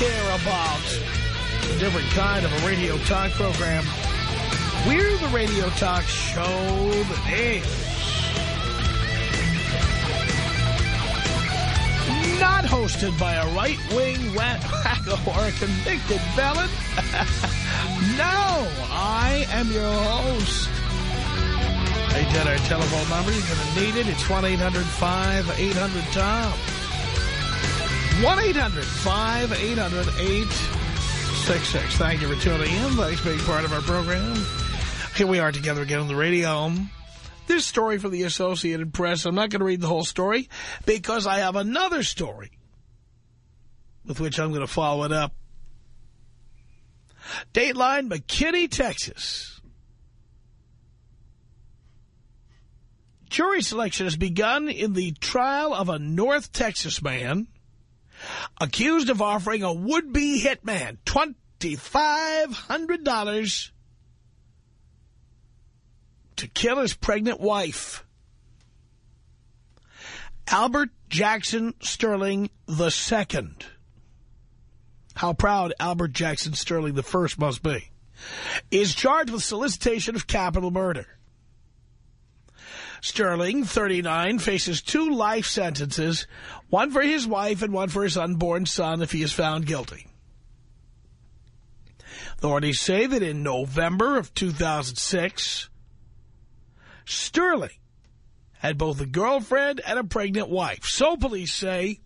care about. A different kind of a radio talk program. We're the radio talk show that is not hosted by a right-wing wacko or a convicted felon. no, I am your host. Hey, got our telephone number. You're going to need it. It's 1-800-5800-TOM. 1-800-5800-866. Thank you for tuning in. Thanks for being part of our program. Here we are together again on the radio. This story from the Associated Press, I'm not going to read the whole story because I have another story with which I'm going to follow it up. Dateline, McKinney, Texas. Jury selection has begun in the trial of a North Texas man accused of offering a would-be hitman $2,500 to kill his pregnant wife. Albert Jackson Sterling II. How proud Albert Jackson Sterling I must be. Is charged with solicitation of capital murder. Sterling, 39, faces two life sentences, one for his wife and one for his unborn son if he is found guilty. Authorities say that in November of 2006, Sterling had both a girlfriend and a pregnant wife. So police say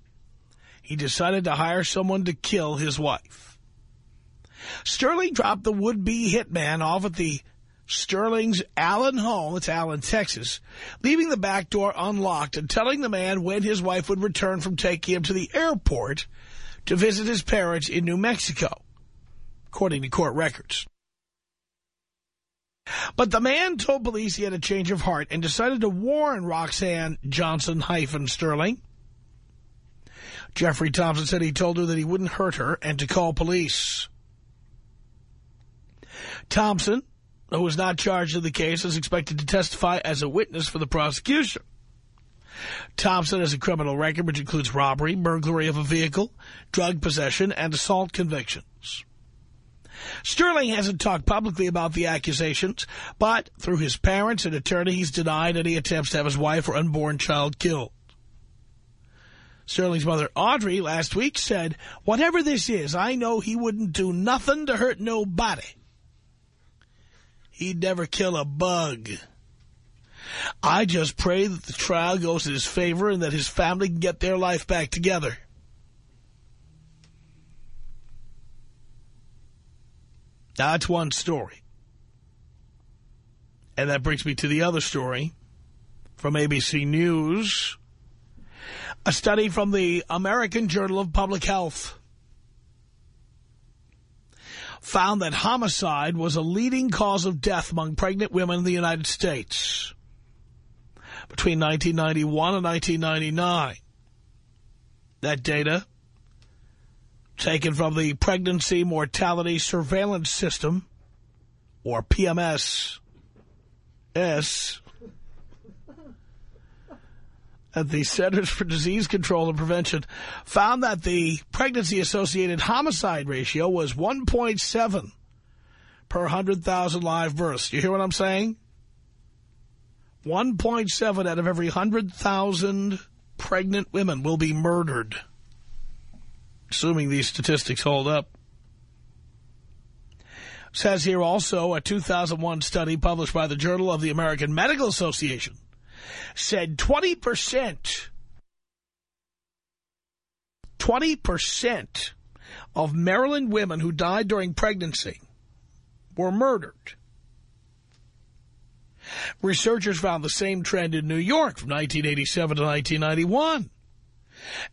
he decided to hire someone to kill his wife. Sterling dropped the would-be hitman off at the Sterling's Allen home, it's Allen, Texas, leaving the back door unlocked and telling the man when his wife would return from taking him to the airport to visit his parents in New Mexico, according to court records. But the man told police he had a change of heart and decided to warn Roxanne Johnson-Sterling. Jeffrey Thompson said he told her that he wouldn't hurt her and to call police. Thompson who was not charged in the case, is expected to testify as a witness for the prosecution. Thompson has a criminal record which includes robbery, burglary of a vehicle, drug possession, and assault convictions. Sterling hasn't talked publicly about the accusations, but through his parents and attorney, he's denied any attempts to have his wife or unborn child killed. Sterling's mother, Audrey, last week said, whatever this is, I know he wouldn't do nothing to hurt nobody. He'd never kill a bug. I just pray that the trial goes in his favor and that his family can get their life back together. That's one story. And that brings me to the other story from ABC News. A study from the American Journal of Public Health found that homicide was a leading cause of death among pregnant women in the United States between 1991 and 1999. That data, taken from the Pregnancy Mortality Surveillance System, or PMS, S, at the Centers for Disease Control and Prevention found that the pregnancy-associated homicide ratio was 1.7 per 100,000 live births. You hear what I'm saying? 1.7 out of every 100,000 pregnant women will be murdered, assuming these statistics hold up. Says here also a 2001 study published by the Journal of the American Medical Association said 20%, 20% of Maryland women who died during pregnancy were murdered. Researchers found the same trend in New York from 1987 to 1991.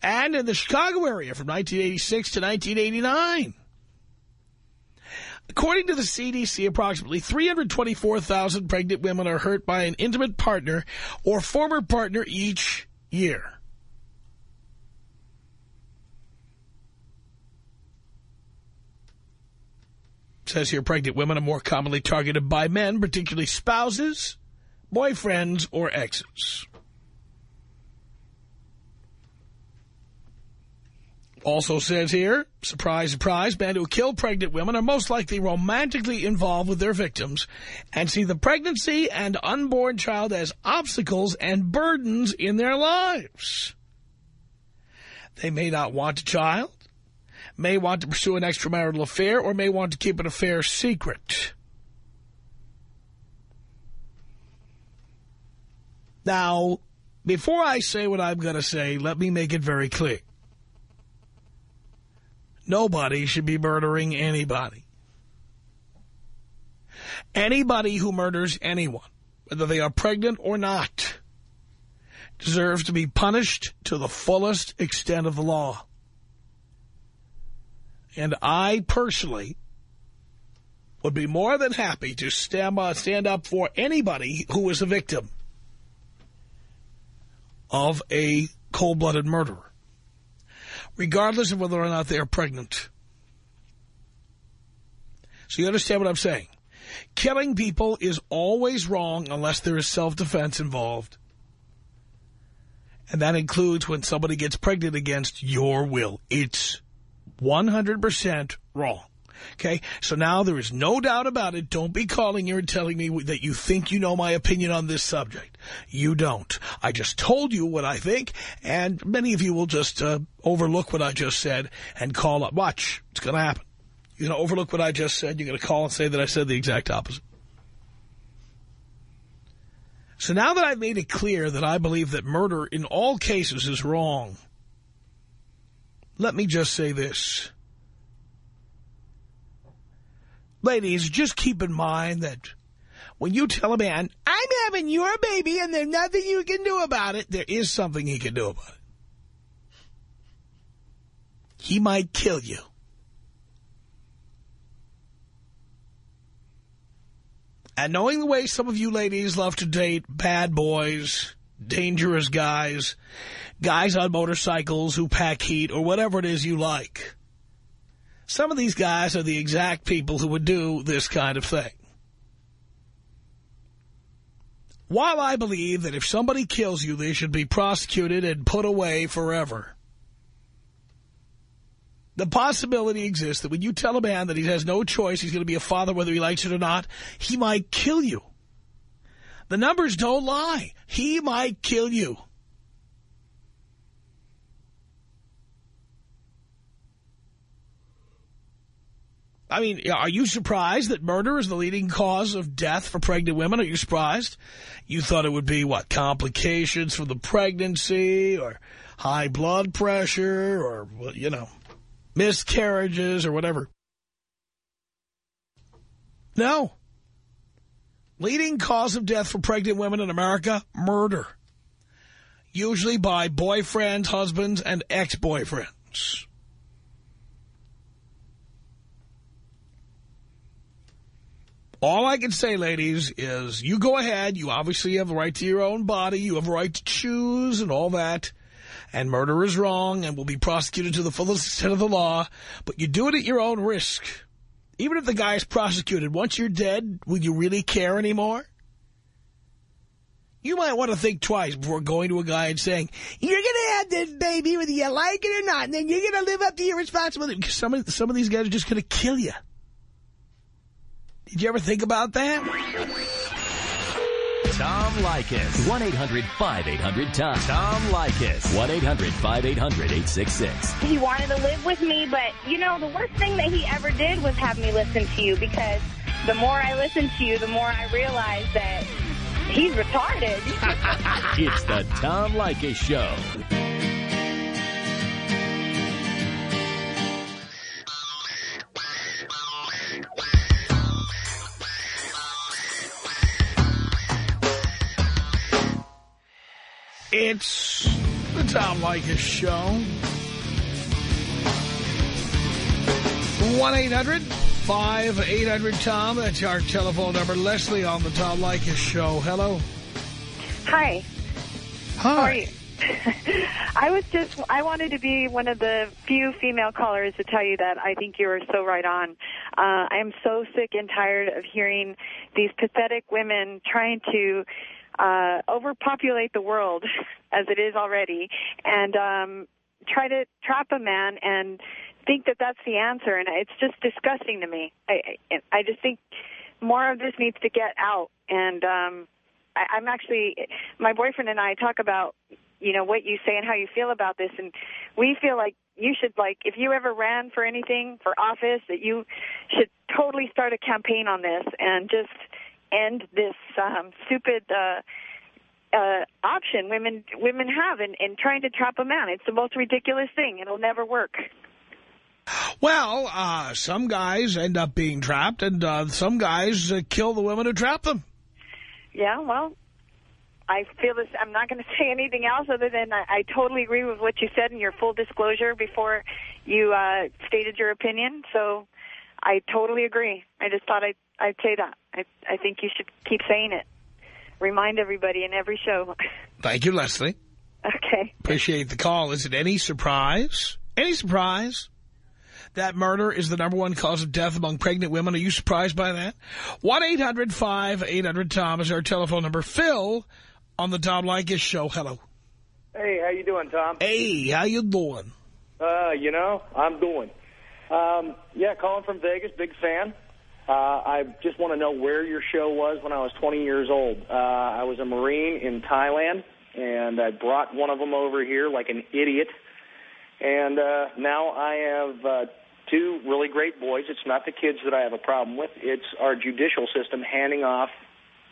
and in the Chicago area from 1986 to 1989. According to the CDC, approximately 324,000 pregnant women are hurt by an intimate partner or former partner each year. Says here pregnant women are more commonly targeted by men, particularly spouses, boyfriends, or exes. Also says here, surprise, surprise, men who kill pregnant women are most likely romantically involved with their victims and see the pregnancy and unborn child as obstacles and burdens in their lives. They may not want a child, may want to pursue an extramarital affair, or may want to keep an affair secret. Now, before I say what I'm going to say, let me make it very clear. Nobody should be murdering anybody. Anybody who murders anyone, whether they are pregnant or not, deserves to be punished to the fullest extent of the law. And I personally would be more than happy to stand, uh, stand up for anybody who is a victim of a cold-blooded murderer regardless of whether or not they are pregnant. So you understand what I'm saying? Killing people is always wrong unless there is self-defense involved. And that includes when somebody gets pregnant against your will. It's 100% wrong. Okay, so now there is no doubt about it. Don't be calling here and telling me that you think you know my opinion on this subject. You don't. I just told you what I think, and many of you will just uh, overlook what I just said and call up. Watch. It's going to happen. You're going to overlook what I just said. You're going to call and say that I said the exact opposite. So now that I've made it clear that I believe that murder in all cases is wrong, let me just say this. Ladies, just keep in mind that when you tell a man, I'm having your baby and there's nothing you can do about it, there is something he can do about it. He might kill you. And knowing the way some of you ladies love to date bad boys, dangerous guys, guys on motorcycles who pack heat, or whatever it is you like, some of these guys are the exact people who would do this kind of thing. While I believe that if somebody kills you, they should be prosecuted and put away forever, the possibility exists that when you tell a man that he has no choice, he's going to be a father whether he likes it or not, he might kill you. The numbers don't lie. He might kill you. I mean, are you surprised that murder is the leading cause of death for pregnant women? Are you surprised? You thought it would be, what, complications from the pregnancy or high blood pressure or, you know, miscarriages or whatever. No. Leading cause of death for pregnant women in America, murder. Usually by boyfriends, husbands, and ex-boyfriends. All I can say, ladies, is you go ahead. You obviously have the right to your own body. You have a right to choose and all that. And murder is wrong and will be prosecuted to the fullest extent of the law. But you do it at your own risk. Even if the guy is prosecuted, once you're dead, will you really care anymore? You might want to think twice before going to a guy and saying, you're going to have this baby whether you like it or not, and then you're going to live up to your responsibility. Because some of, some of these guys are just going to kill you. Did you ever think about that? Tom Leykis. 1-800-5800-TOM. Tom Leykis. 1-800-5800-866. He wanted to live with me, but, you know, the worst thing that he ever did was have me listen to you because the more I listen to you, the more I realize that he's retarded. it's the Tom Leykis Show. It's The Tom Leykis Show. 1-800-5800-TOM. That's our telephone number. Leslie on the Tom Leykis Show. Hello. Hi. Hi. How are you? I was just, I wanted to be one of the few female callers to tell you that I think you are so right on. Uh, I am so sick and tired of hearing these pathetic women trying to uh, overpopulate the world as it is already and um, try to trap a man and think that that's the answer. And it's just disgusting to me. I, I, I just think more of this needs to get out. And um, I, I'm actually, my boyfriend and I talk about you know, what you say and how you feel about this. And we feel like you should, like, if you ever ran for anything, for office, that you should totally start a campaign on this and just end this um, stupid uh, uh, option women women have in, in trying to trap a man. It's the most ridiculous thing. It'll never work. Well, uh, some guys end up being trapped, and uh, some guys uh, kill the women who trap them. Yeah, well, I feel this. I'm not going to say anything else other than I, I totally agree with what you said in your full disclosure before you uh, stated your opinion. So I totally agree. I just thought I'd, I'd say that. I, I think you should keep saying it. Remind everybody in every show. Thank you, Leslie. Okay. Appreciate the call. Is it any surprise? Any surprise? That murder is the number one cause of death among pregnant women. Are you surprised by that? 1-800-5800-TOM is our telephone number. Phil on the Tom Leykis show. Hello. Hey, how you doing, Tom? Hey, how you doing? Uh, you know, I'm doing. Um, yeah, calling from Vegas, big fan. Uh, I just want to know where your show was when I was 20 years old. Uh, I was a Marine in Thailand, and I brought one of them over here like an idiot. And uh, now I have uh, two really great boys. It's not the kids that I have a problem with. It's our judicial system handing off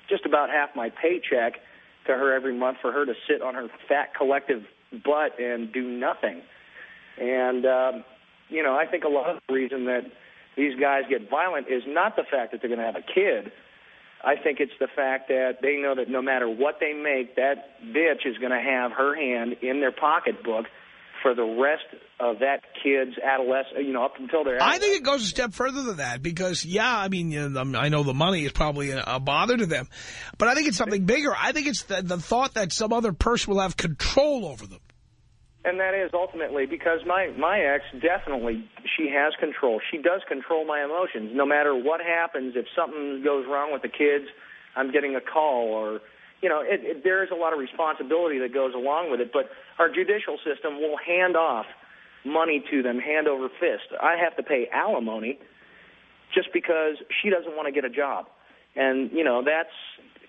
just about half my paycheck to her every month for her to sit on her fat collective butt and do nothing. And, um, you know, I think a lot of the reason that these guys get violent is not the fact that they're going to have a kid. I think it's the fact that they know that no matter what they make, that bitch is going to have her hand in their pocketbook for the rest of that kid's adolescent, you know, up until their I think it goes a step further than that because, yeah, I mean, you know, I know the money is probably a, a, bother to them, but I think it's something bigger. I think it's the, the thought that some other person will have control over them. And that is ultimately because my, my ex definitely, she has control. She does control my emotions. No matter what happens, if something goes wrong with the kids, I'm getting a call or you know, it, it, there is a lot of responsibility that goes along with it, but our judicial system will hand off money to them hand over fist. I have to pay alimony just because she doesn't want to get a job. And, you know, that's,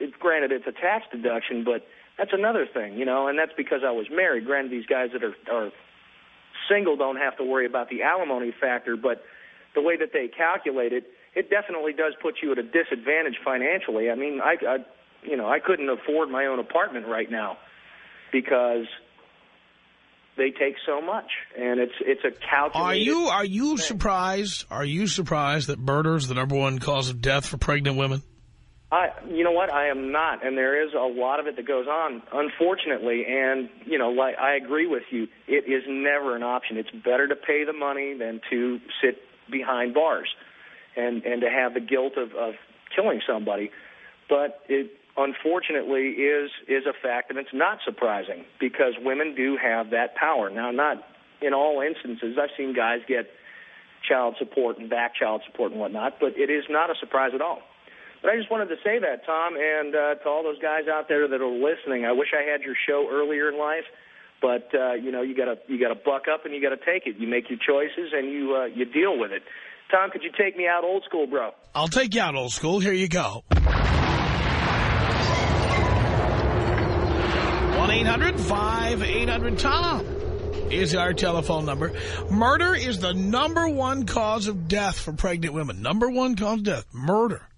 it, granted, it's a tax deduction, but that's another thing, you know, and that's because I was married. Granted, these guys that are, are single don't have to worry about the alimony factor, but the way that they calculate it, it definitely does put you at a disadvantage financially. I mean, I, I you know, I couldn't afford my own apartment right now because they take so much, and it's it's a calculated. Are you are you thing. surprised? Are you surprised that murder is the number one cause of death for pregnant women? I, you know what? I am not, and there is a lot of it that goes on, unfortunately. And you know, like I agree with you, it is never an option. It's better to pay the money than to sit behind bars, and and to have the guilt of of killing somebody. But it unfortunately is is a fact, and it's not surprising because women do have that power. Now, not in all instances. I've seen guys get child support and back child support and whatnot, but it is not a surprise at all. But I just wanted to say that, Tom, and uh, to all those guys out there that are listening. I wish I had your show earlier in life, but uh, you know you got to you got to buck up and you got to take it. You make your choices and you uh, you deal with it. Tom, could you take me out old school, bro? I'll take you out old school. Here you go. 1-800-5800-TOM is our telephone number. Murder is the number one cause of death for pregnant women. Number one cause of death, murder.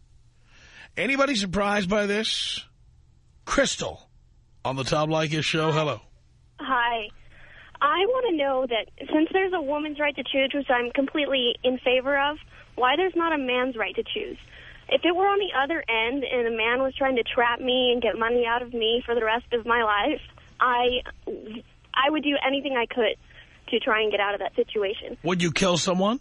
Anybody surprised by this? Crystal on the Tom Leykis show. Hello. Hi. I want to know that since there's a woman's right to choose, which I'm completely in favor of, why there's not a man's right to choose. If it were on the other end and a man was trying to trap me and get money out of me for the rest of my life, I I would do anything I could to try and get out of that situation. Would you kill someone?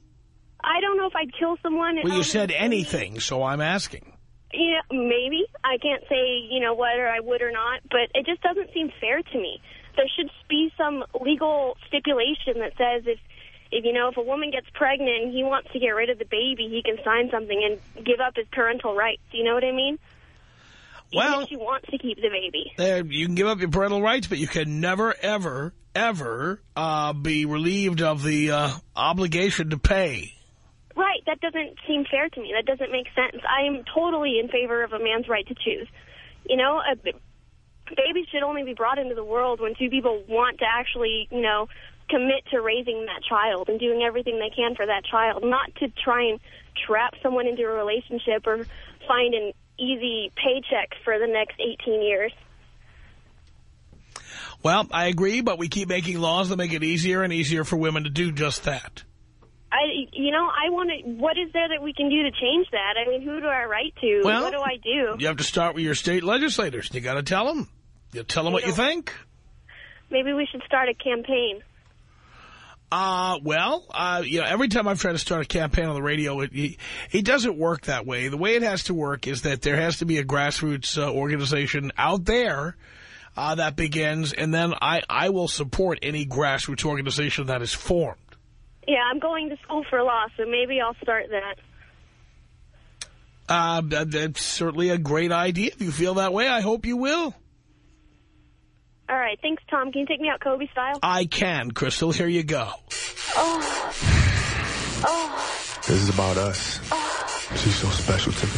I don't know if I'd kill someone. Well, you Um, said anything, so I'm asking. Yeah, maybe. I can't say, you know, whether I would or not, but it just doesn't seem fair to me. There should be some legal stipulation that says if, if you know, if a woman gets pregnant and he wants to get rid of the baby, he can sign something and give up his parental rights. Do you know what I mean? Even Well- if she wants to keep the baby. There, you can give up your parental rights, but you can never, ever, ever uh, be relieved of the uh, obligation to pay. Right, that doesn't seem fair to me. That doesn't make sense. I am totally in favor of a man's right to choose. You know, a babies should only be brought into the world when two people want to actually, you know, commit to raising that child and doing everything they can for that child, not to try and trap someone into a relationship or find an easy paycheck for the next 18 years. Well, I agree, but we keep making laws that make it easier and easier for women to do just that. I, you know, I want to. What is there that we can do to change that? I mean, who do I write to? Well, what do I do? You have to start with your state legislators. You got to tell them. You tell them what you think. Maybe we should start a campaign. Uh, well, uh, you know, every time I've tried to start a campaign on the radio, it, it, it doesn't work that way. The way it has to work is that there has to be a grassroots uh, organization out there uh, that begins, and then I, I will support any grassroots organization that is formed. Yeah, I'm going to school for law, so maybe I'll start that. Uh, that's certainly a great idea. If you feel that way, I hope you will. All right, thanks, Tom. Can you take me out Kobe style? I can, Crystal. Here you go. Oh, Oh. This is about us. She's so special to me.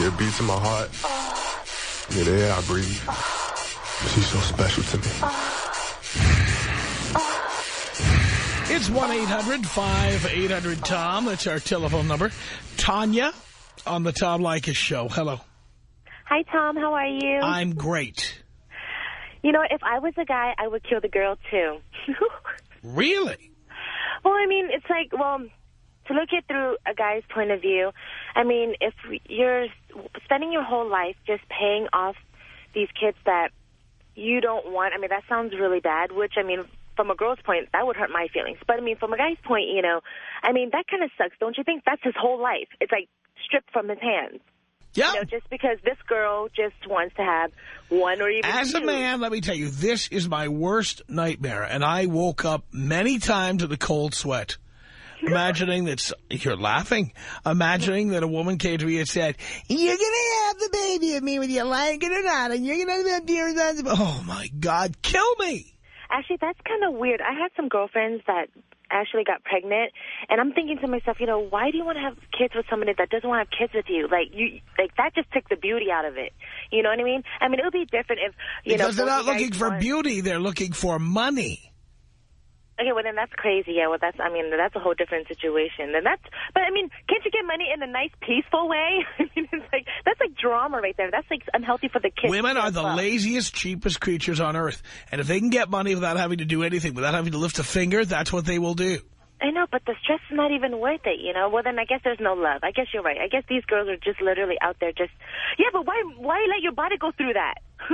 Yeah, it beats in my heart. Yeah, the air I breathe. She's so special to me. It's 1-800-5800-TOM. That's our telephone number. Tanya on the Tom Leykis Show. Hello. Hi, Tom. How are you? I'm great. you know, if I was a guy, I would kill the girl, too. Really? well, I mean, it's like, well, to look it through a guy's point of view, I mean, if you're spending your whole life just paying off these kids that you don't want, I mean, that sounds really bad, which, I mean, from a girl's point, that would hurt my feelings. But, I mean, from a guy's point, you know, I mean, that kind of sucks, don't you think? That's his whole life. It's like stripped from his hands. Yeah. You know, just because this girl just wants to have one or even As two. a man, let me tell you, this is my worst nightmare. And I woke up many times in a cold sweat. Imagining that, you're laughing, imagining that a woman came to me and said, you're going to have the baby of me whether you like it or not, and you're going to have the responsibility. Oh, my God, kill me. Actually, that's kind of weird. I had some girlfriends that actually got pregnant, and I'm thinking to myself, you know, why do you want to have kids with somebody that doesn't want to have kids with you? Like you, like that just took the beauty out of it. You know what I mean? I mean, it would be different if you Because know. they're not both you guys looking for beauty, they're looking for money. Okay, well then that's crazy. Yeah, well that's I mean that's a whole different situation. And that's but I mean, can't you get money in a nice, peaceful way? I mean, it's like that's like drama right there. That's like unhealthy for the kids. Women are the well. laziest, cheapest creatures on earth. And if they can get money without having to do anything, without having to lift a finger, that's what they will do. I know, but the stress is not even worth it, you know. Well, then I guess there's no love. I guess you're right. I guess these girls are just literally out there just, yeah, but why why let your body go through that?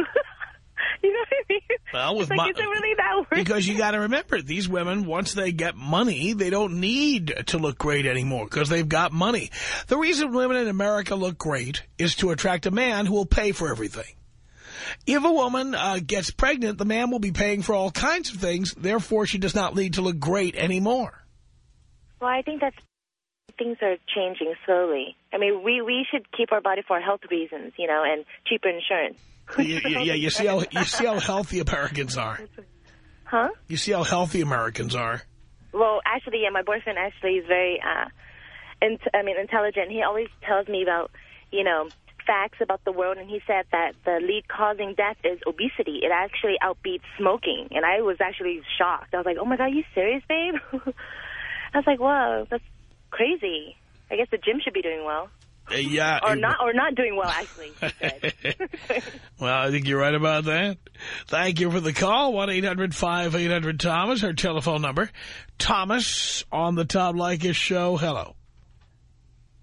you know what I mean? Well, with like, is it really that worth Because you got to remember, these women, once they get money, they don't need to look great anymore because they've got money. The reason women in America look great is to attract a man who will pay for everything. If a woman uh, gets pregnant, the man will be paying for all kinds of things. Therefore, she does not need to look great anymore. Well, I think that's things are changing slowly. I mean, we we should keep our body for health reasons, you know, and cheaper insurance. You- you- yeah, you see how you see how healthy Americans are. Huh? You see how healthy Americans are. Well, actually, yeah, my boyfriend actually is very, uh, int I mean, intelligent. He always tells me about, you know, facts about the world, and he said that the lead causing death is obesity. It actually outbeats smoking, and I was actually shocked. I was like, oh my god, are you serious, babe? I was like, whoa, that's crazy. I guess the gym should be doing well, Uh, yeah. or not, or not doing well. Actually, he said. Well, I think you're right about that. Thank you for the call. 1-800-5800-THOMAS, our telephone number. Thomas on the Tom Leykis show. Hello.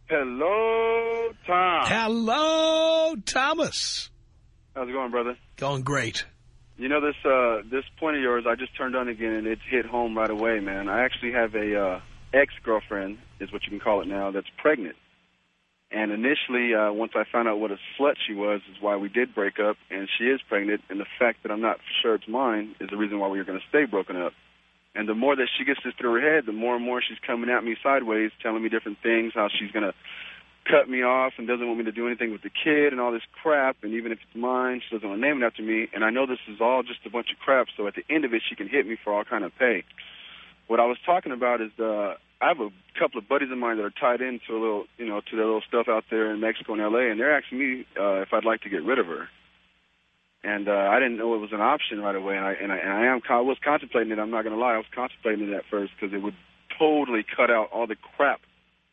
Hello, Tom. Hello, Thomas. How's it going, brother? Going great. You know this uh, this point of yours, I just turned on again, and it hit home right away, man. I actually have a uh, ex-girlfriend, is what you can call it now, that's pregnant. And initially, uh, once I found out what a slut she was, is why we did break up. And she is pregnant, and the fact that I'm not sure it's mine is the reason why we are going to stay broken up. And the more that she gets this through her head, the more and more she's coming at me sideways, telling me different things, how she's going to cut me off and doesn't want me to do anything with the kid and all this crap. And even if it's mine, she doesn't want to name it after me. And I know this is all just a bunch of crap. So at the end of it, she can hit me for all kind of pay. What I was talking about is uh, I have a couple of buddies of mine that are tied into a little, you know, to their little stuff out there in Mexico and L.A. And they're asking me uh, if I'd like to get rid of her. And uh, I didn't know it was an option right away. And I and I, and I am I was contemplating it. I'm not going to lie. I was contemplating it at first because it would totally cut out all the crap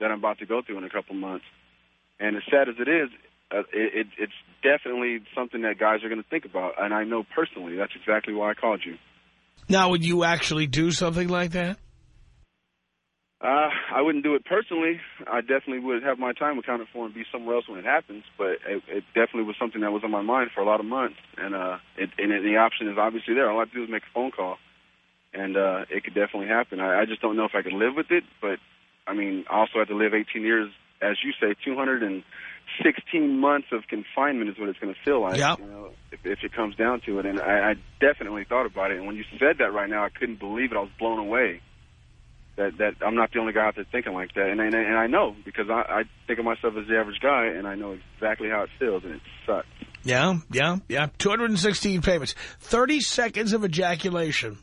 that I'm about to go through in a couple months. And as sad as it is, uh, it, it, it's definitely something that guys are going to think about. And I know personally that's exactly why I called you. Now, would you actually do something like that? Uh, I wouldn't do it personally. I definitely would have my time accounted for and be somewhere else when it happens. But it, it definitely was something that was on my mind for a lot of months. And uh, it, and it, the option is obviously there. All I have to do is make a phone call, and uh, it could definitely happen. I, I just don't know if I could live with it. But I mean, I also have to live 18 years as you say, 216 months of confinement is what it's going to feel like. Yep. You know, if, if it comes down to it. And I, I definitely thought about it. And when you said that right now, I couldn't believe it. I was blown away. That that I'm not the only guy out there thinking like that, and and, and I know because I, I think of myself as the average guy, and I know exactly how it feels, and it sucks. Yeah, yeah, yeah. 216 payments, 30 seconds of ejaculation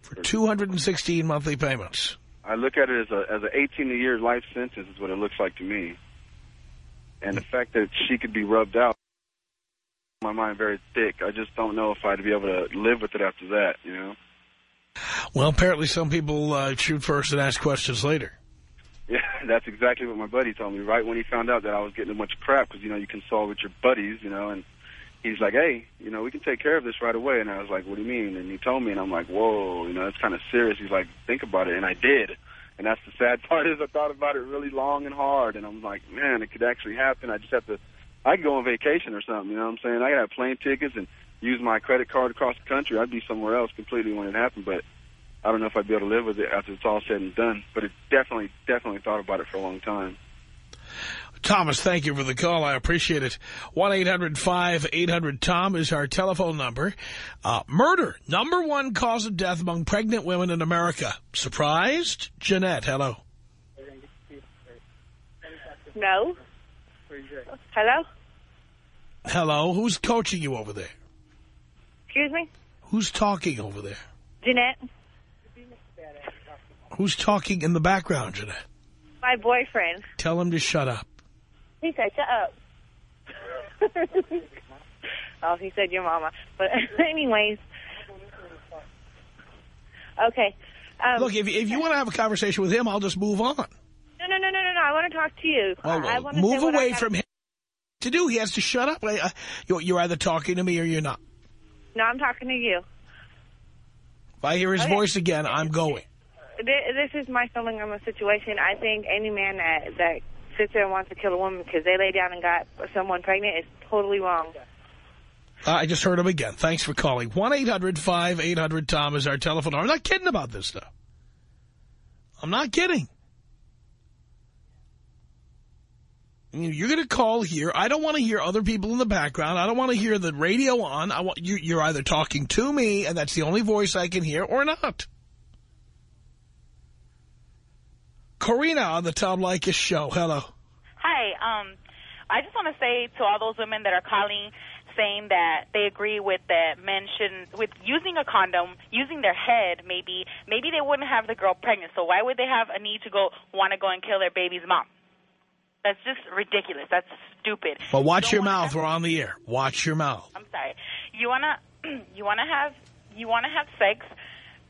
for 216 monthly payments. I look at it as a as an 18 year life sentence is what it looks like to me. And the fact that she could be rubbed out, my mind very thick. I just don't know if I'd be able to live with it after that, you know. Well, apparently some people uh, shoot first and ask questions later. Yeah, that's exactly what my buddy told me. Right when he found out that I was getting a bunch of crap, because you know you consult with your buddies, you know, and he's like, hey, you know, we can take care of this right away. And I was like, what do you mean? And he told me, and I'm like, whoa, you know, it's kind of serious. He's like, think about it. And I did. And that's the sad part is I thought about it really long and hard. And I'm like, man, it could actually happen. I just have to, I could go on vacation or something, you know what I'm saying? I could have plane tickets and use my credit card across the country. I'd be somewhere else completely when it happened. But I don't know if I'd be able to live with it after it's all said and done. But it definitely, definitely thought about it for a long time. Thomas, thank you for the call. I appreciate it. 1-800-5800-TOM is our telephone number. Uh, murder, number one cause of death among pregnant women in America. Surprised? Jeanette, hello. No. Hello? Hello, who's coaching you over there? Excuse me? Who's talking over there? Jeanette? Who's talking in the background, Jeanette? My boyfriend. Tell him to shut up. He said, shut up. oh, he said your mama. But anyways. Okay. Um, Look, if, if you want to have a conversation with him, I'll just move on. No, no, no, no, no, no. I want to talk to you. Well, I, I want to move say what I away from him. To do, he has to shut up. I- I- You're you're either talking to me or you're not. No, I'm talking to you. If I hear his Okay. voice again, I'm going. Th- This is my feeling on the situation. I think any man that, that sits there and wants to kill a woman because they lay down and got someone pregnant is totally wrong. I just heard him again. Thanks for calling. 1-800-5800-TOM is our telephone number. I'm not kidding about this stuff. I'm not kidding. You're going to call here. I don't want to hear other people in the background. I don't want to hear the radio on. I want you, You're either talking to me, and that's the only voice I can hear, or not. Karina on the Tom Leykis show. Hello. Hi. Um, I just want to say to all those women that are calling saying that they agree with that men shouldn't with using a condom, using their head maybe maybe they wouldn't have the girl pregnant. So why would they have a need to go want to go and kill their baby's mom? That's just ridiculous. That's stupid. But watch You your mouth. We're on the air. Watch your mouth. I'm sorry. You wanna you wanna have you wanna have sex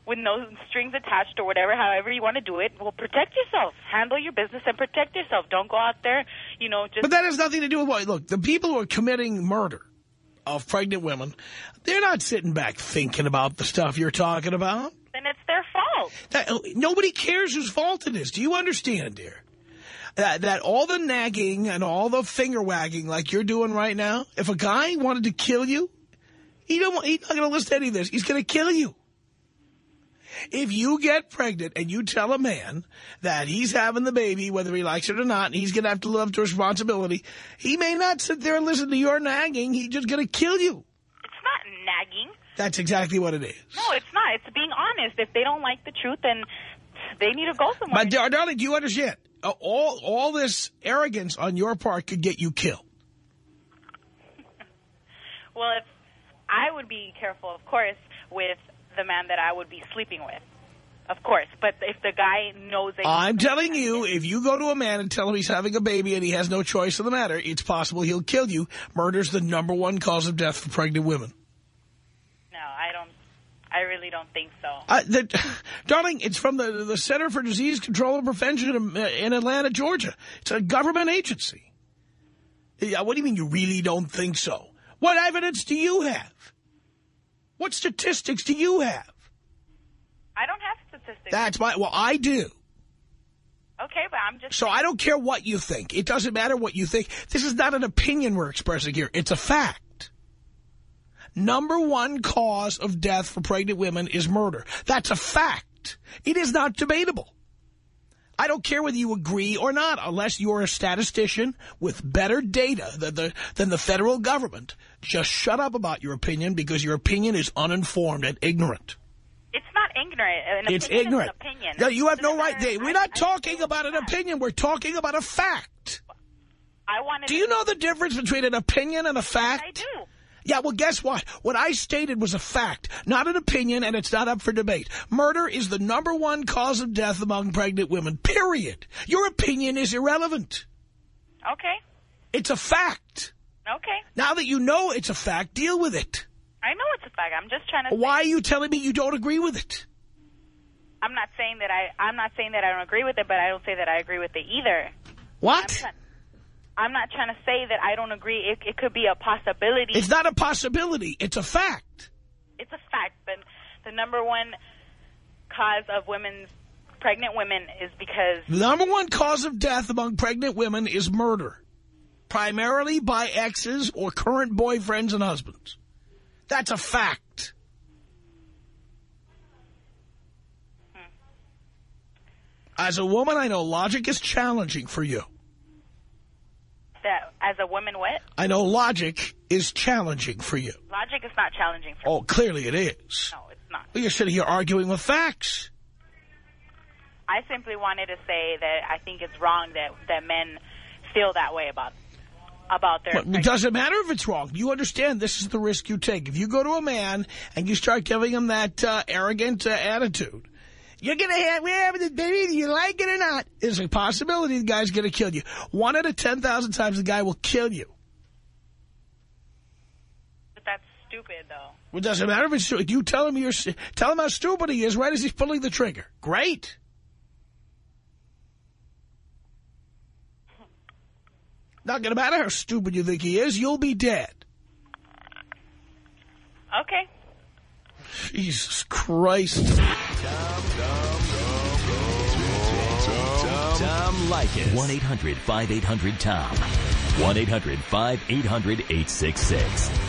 with no strings attached or whatever, however you want to do it. Well, protect yourself. Handle your business and protect yourself. Don't go out there, you know, just But that has nothing to do with what. Look, the people who are committing murder of pregnant women, they're not sitting back thinking about the stuff you're talking about. then it's their fault. That, oh, nobody cares whose fault it is. Do you understand, dear? That, that all the nagging and all the finger wagging like you're doing right now, if a guy wanted to kill you, He don't, he's not going to listen to any of this. He's going to kill you. If you get pregnant and you tell a man that he's having the baby, whether he likes it or not, and he's going to have to live up to responsibility, he may not sit there and listen to your nagging. He's just going to kill you. It's not nagging. That's exactly what it is. No, it's not. It's being honest. If they don't like the truth, then they need to go somewhere. But, darling, do you understand? Uh, all, all this arrogance on your part could get you killed. well, if I would be careful, of course, with the man that I would be sleeping with. Of course. But if the guy knows. I'm telling you, if you go to a man and tell him he's having a baby and he has no choice in the matter, it's possible he'll kill you. Murder's the number one cause of death for pregnant women. No, I don't... I really don't think so. Uh, the, darling, it's from the, the Center for Disease Control and Prevention in, in Atlanta, Georgia. It's a government agency. Yeah, what do you mean you really don't think so? What evidence do you have? What statistics do you have? I don't have statistics. That's my, well, I do. Okay, but I'm just... So I don't care what you think. It doesn't matter what you think. This is not an opinion we're expressing here. It's a fact. Number one cause of death for pregnant women is murder. That's a fact. It is not debatable. I don't care whether you agree or not, unless you're a statistician with better data than the, than the federal government. Just shut up about your opinion because your opinion is uninformed and ignorant. It's not ignorant. An it's ignorant. opinion. No, you have no right. We're not talking about an opinion. We're talking about a fact. I wanted do you know the difference between an opinion and a fact? I do. Yeah, well, guess what? What I stated was a fact, not an opinion, and it's not up for debate. Murder is the number one cause of death among pregnant women, period. Your opinion is irrelevant. Okay. It's a fact. Okay. Now that you know it's a fact, deal with it. I know it's a fact. I'm just trying to Why are you telling me you don't agree with it? I'm not saying that I I'm not saying that I don't agree with it, but I don't say that I agree with it either. What? I'm not trying to say that I don't agree. It, it could be a possibility. It's not a possibility. It's a fact. It's a fact. The, the number one cause of women's pregnant women is because... The number one cause of death among pregnant women is murder. Primarily by exes or current boyfriends and husbands. That's a fact. Hmm. As a woman, I know logic is challenging for you that as a woman what? I know logic is challenging for you. Logic is not challenging for Oh, clearly it is. No, it's not. Well, you're sitting here arguing with facts. I simply wanted to say that I think it's wrong that, that men feel that way about about their... But it doesn't matter if it's wrong. You understand this is the risk you take. If you go to a man and you start giving him that uh, arrogant uh, attitude, you're going to have, we're having this baby, you like it or not. There's a possibility the guy's going to kill you. One out of 10,000 times the guy will kill you. But that's stupid, though. Well, it doesn't matter if it's stupid. You tell him, you're, tell him how stupid he is right as he's pulling the trigger. Great. Not going to matter how stupid you think he is. You'll be dead. Okay. Jesus Christ. Tom, Tom, Tom, Leykis. 1-800-5800-TOM. 1-800-5800-866.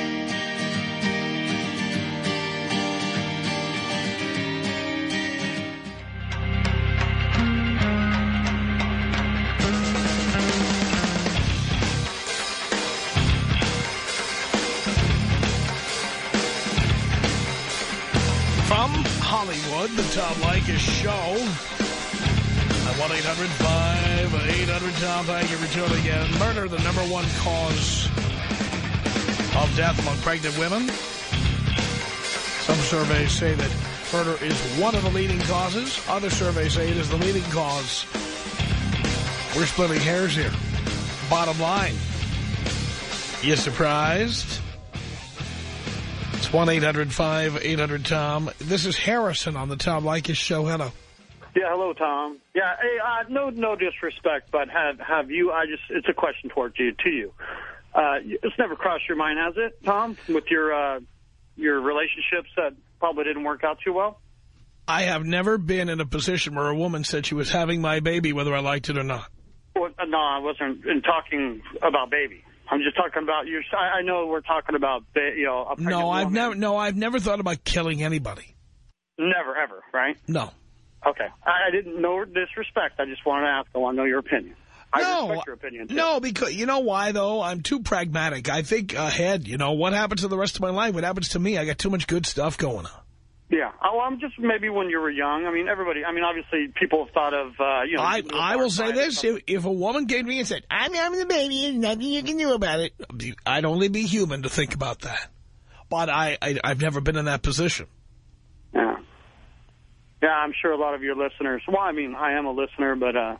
1-800-5800-TOM. Thank you for tuning in. Murder, the number one cause of death among pregnant women. Some surveys say that murder is one of the leading causes. Other surveys say it is the leading cause. We're splitting hairs here. Bottom line. You surprised? It's 1-800-5800-TOM. This is Harrison on the Tom Leykis show. Hello. Yeah, hello, Tom. Yeah, hey, uh, no, no disrespect, but have have you? I just it's a question towards you, to you. Uh, it's never crossed your mind, has it, Tom, with your uh, your relationships that probably didn't work out too well? I have never been in a position where a woman said she was having my baby, whether I liked it or not. Well, no, I wasn't in talking about baby. I'm just talking about you. I, I know we're talking about you know. A no, I've woman. never. No, I've never thought about killing anybody. Never, ever, right? No. Okay. I, didn't know disrespect. I just wanted to ask. I want to know your opinion. I no, respect your opinion, too. No, because you know why, though? I'm too pragmatic. I think ahead. You know, what happens to the rest of my life? What happens to me? I got too much good stuff going on. Yeah. Oh, I'm just maybe when you were young. I mean, everybody, I mean, obviously people have thought of, uh, you know. I, I will say this. If, if a woman came to me and said, I'm having the baby and nothing you can do about it, I'd only be human to think about that. But I, I, I've never been in that position. Yeah. Yeah, I'm sure a lot of your listeners, well, I mean, I am a listener, but uh,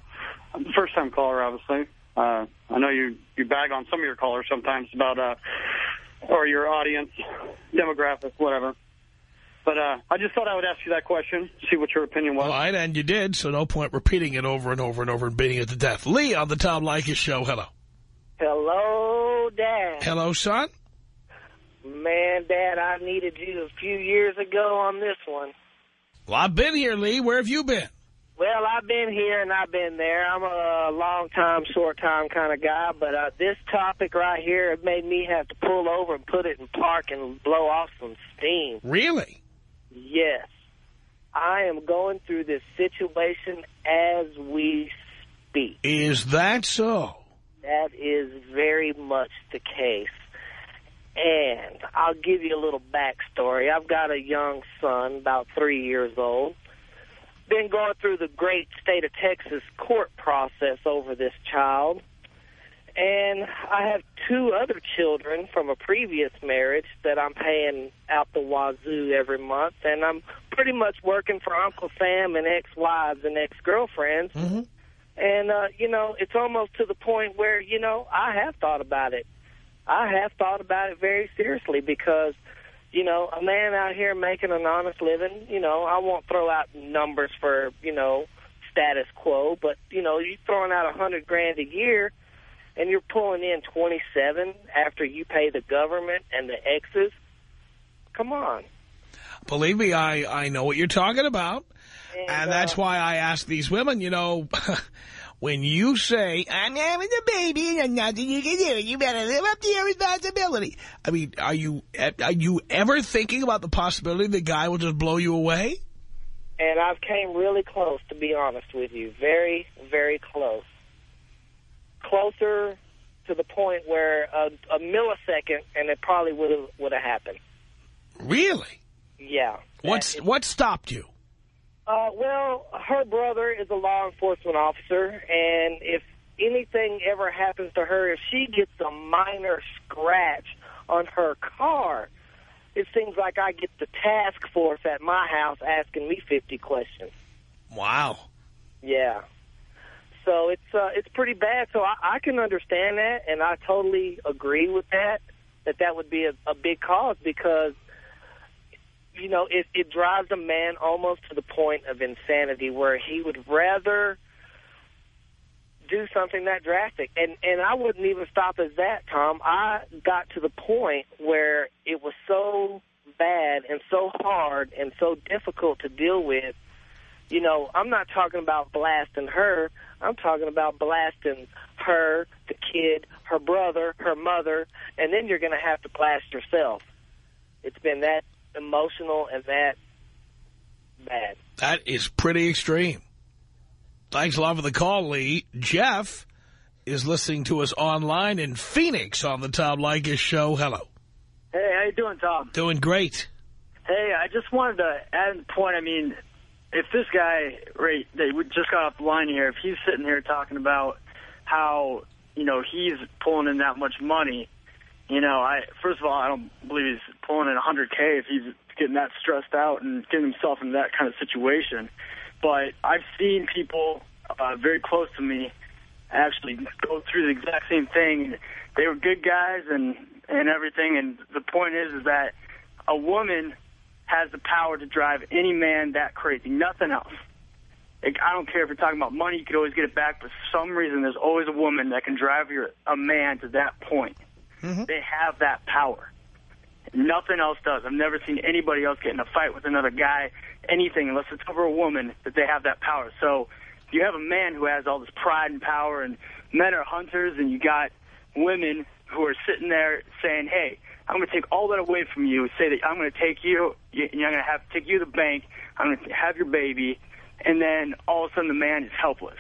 I'm the first-time caller, obviously. Uh, I know you, you bag on some of your callers sometimes about, uh, or your audience, demographic, whatever. But uh, I just thought I would ask you that question, see what your opinion was. All right, and you did, so no point repeating it over and over and over and beating it to death. Lee on the Tom Leykis show. Hello. Hello, Dad. Hello, son. Man, Dad, I needed you a few years ago on this one. Well, I've been here, Lee. Where have you been? Well, I've been here and I've been there. I'm a long-time, short-time kind of guy, but uh, this topic right here it made me have to pull over and put it in park and blow off some steam. Really? Yes. I am going through this situation as we speak. Is that so? That is very much the case. And I'll give you a little backstory. I've got a young son, about three years old. Been going through the great state of Texas court process over this child. And I have two other children from a previous marriage that I'm paying out the wazoo every month. And I'm pretty much working for Uncle Sam and ex-wives and ex-girlfriends. Mm -hmm. And, uh, you know, it's almost to the point where, you know, I have thought about it. I have thought about it very seriously because, you know, a man out here making an honest living, you know, I won't throw out numbers for, you know, status quo, but, you know, you're throwing out a hundred grand a year and you're pulling in 27 after you pay the government and the exes. Come on. Believe me, I, I know what you're talking about. And, and that's uh, why I ask these women, you know, when you say, I'm having a baby and nothing you can do, you better live up to your responsibility. I mean, are you are you ever thinking about the possibility the guy will just blow you away? And I've came really close, to be honest with you. Very, very close closer to the point where a, a millisecond and it probably would have would have happened. Really? Yeah. What's what stopped you? Uh, well, her brother is a law enforcement officer, and if anything ever happens to her, if she gets a minor scratch on her car, it seems like I get the task force at my house asking me 50 questions. Wow. Yeah. So it's uh, it's pretty bad. So I, I can understand that, and I totally agree with that, that that would be a, a big cause because, you know, it, it drives a man almost to the point of insanity where he would rather do something that drastic. And, and I wouldn't even stop at that, Tom. I got to the point where it was so bad and so hard and so difficult to deal with you know, I'm not talking about blasting her. I'm talking about blasting her, the kid, her brother, her mother, and then you're going to have to blast yourself. It's been that emotional and that bad. That is pretty extreme. Thanks a lot for the call, Lee. Jeff is listening to us online in Phoenix on the Tom Leykis show. Hello. Hey, how you doing, Tom? Doing great. Hey, I just wanted to add a point. I mean, if this guy, right, they we just got off the line here, if he's sitting here talking about how, you know, he's pulling in that much money, you know, I first of all, I don't believe he's pulling in 100K if he's getting that stressed out and getting himself in that kind of situation. But I've seen people uh, very close to me actually go through the exact same thing. They were good guys and and everything. And the point is, is that a woman has the power to drive any man that crazy. Nothing else. I don't care if you're talking about money, you could always get it back, but for some reason there's always a woman that can drive your, a man to that point. Mm-hmm. They have that power. Nothing else does. I've never seen anybody else get in a fight with another guy, anything, unless it's over a woman, that they have that power. So you have a man who has all this pride and power, and men are hunters, and you got women who are sitting there saying, hey, I'm going to take all that away from you, say that I'm going to take you, you- I'm going to have take you to the bank, I'm going to have your baby, and then all of a sudden the man is helpless.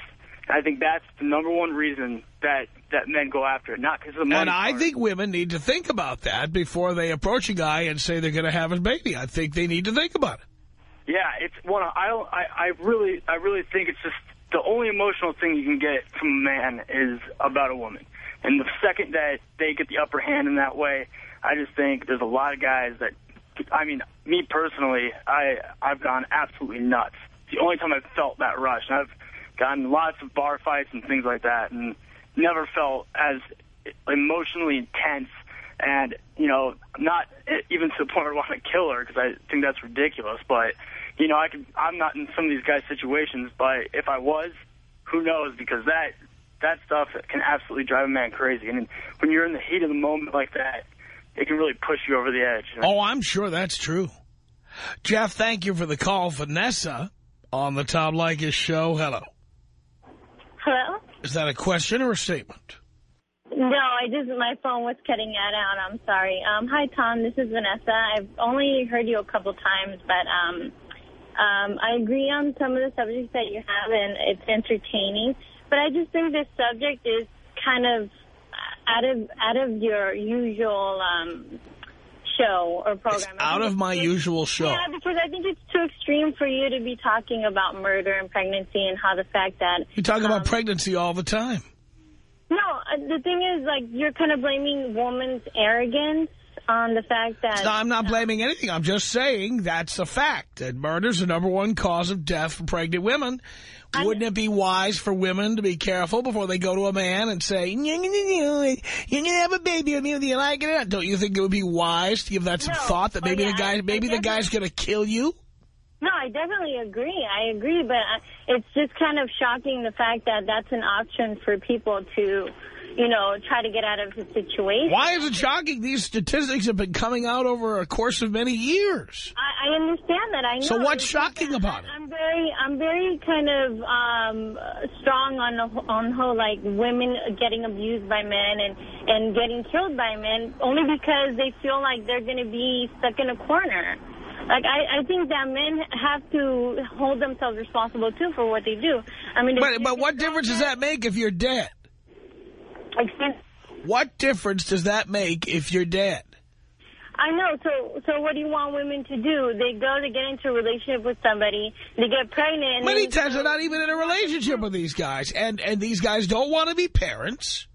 I think that's the number one reason that, that men go after it, not because of the money. And I think women need to think about that before they approach a guy and say they're going to have his baby. I think they need to think about it. Yeah, it's one. I don't. I, I really, I really think it's just the only emotional thing you can get from a man is about a woman. And the second that they get the upper hand in that way, I just think there's a lot of guys that. I mean, me personally, I I've gone absolutely nuts. It's the only time I've felt that rush. And I've gotten lots of bar fights and things like that, and never felt as emotionally intense and you know not even to the point where I want to kill her because I think that's ridiculous. But you know I could I'm not in some of these guys' situations, but if I was, who knows? Because that that stuff can absolutely drive a man crazy, and when you're in the heat of the moment like that, it can really push you over the edge. Oh, I'm sure that's true. Jeff, thank you for the call. Vanessa on the Tom Leykis show. Hello. Hello? Is that a question or a statement? No, I just, my phone was cutting that out. I'm sorry. Um, hi, Tom. This is Vanessa. I've only heard you a couple times, but um, um, I agree on some of the subjects that you have, and it's entertaining. But I just think this subject is kind of out of out of your usual um, show or program. I Out of my usual show. Yeah, because I think it's too extreme for you to be talking about murder and pregnancy and how the fact that You talk um, about pregnancy all the time. no, uh, the thing is, like, you're kind of blaming woman's arrogance on the fact that... No, I'm not blaming anything. I'm just saying that's a fact. That murder's the number one cause of death for pregnant women. Wouldn't it be wise for women to be careful before they go to a man and say, "Nyeh, nyeh, nyeh, nyeh, you're going to have a baby with me, whether you like it or not? Don't you think it would be wise to give that some thought that maybe Oh, yeah, the guy, I- maybe I the guy's going to kill you? No, I definitely agree. I agree, but uh, it's just kind of shocking the fact that that's an option for people to, you know, try to get out of the situation. Why is it shocking? These statistics have been coming out over a course of many years. I, understand that. I know. So what's shocking about it? I'm very, I'm very kind of um, strong on the, on whole like women getting abused by men and and getting killed by men only because they feel like they're going to be stuck in a corner. Like I, I think that men have to hold themselves responsible too for what they do. I mean, But, but what difference does that make if you're dead? What difference does that make if you're dead? I know. So, so what do you want women to do? They go to get into a relationship with somebody, they get pregnant. And Many times they're not even in a relationship with these guys, and and these guys don't want to be parents.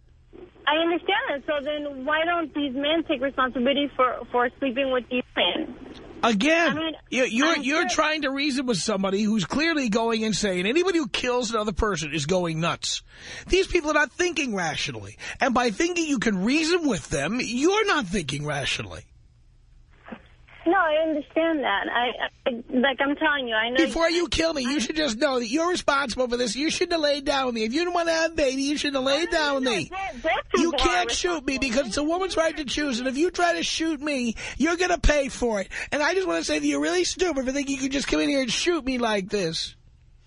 I understand that. So then why don't these men take responsibility for, for sleeping with these men? Again, I mean, you, you're you're trying to reason with somebody who's clearly going insane. Anybody who kills another person is going nuts. These people are not thinking rationally, and by thinking you can reason with them, you're not thinking rationally. No, I understand that. I, I like I'm telling you, I know. Before you kill me, you should just know that you're responsible for this. You shouldn't have laid down with me. If you didn't want to have a baby, you shouldn't have laid down with me. You can't shoot me because it's a woman's right to choose. And if you try to shoot me, you're going to pay for it. And I just want to say that you're really stupid for thinking you could just come in here and shoot me like this.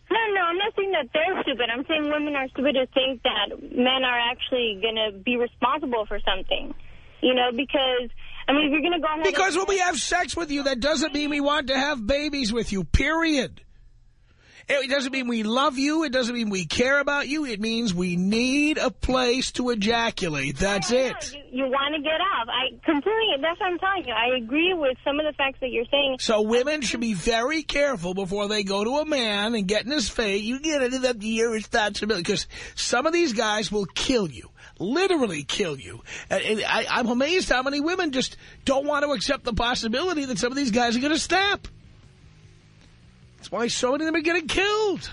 No, no, I'm not saying that they're stupid. I'm saying women are stupid to think that men are actually going to be responsible for something. You know, because, I mean, if you're going to go ahead Because when we have sex with you, that doesn't mean we want to have babies with you, period. It doesn't mean we love you. It doesn't mean we care about you. It means we need a place to ejaculate. That's it. You, you want to get off. I completely, that's what I'm telling you. I agree with some of the facts that you're saying. So women should be very careful before they go to a man and get in his face. You get it up to your responsibility. Because some of these guys will kill you. Literally kill you. And, I, I'm amazed how many women just don't want to accept the possibility that some of these guys are going to snap. That's why so many of them are getting killed.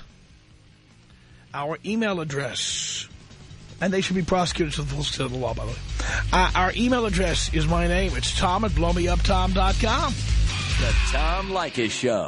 Our email address. And they should be prosecuted to the full extent of the law, by the way. Uh, our email address is my name. It's Tom at blowmeuptom.com. The Tom Leykis Show.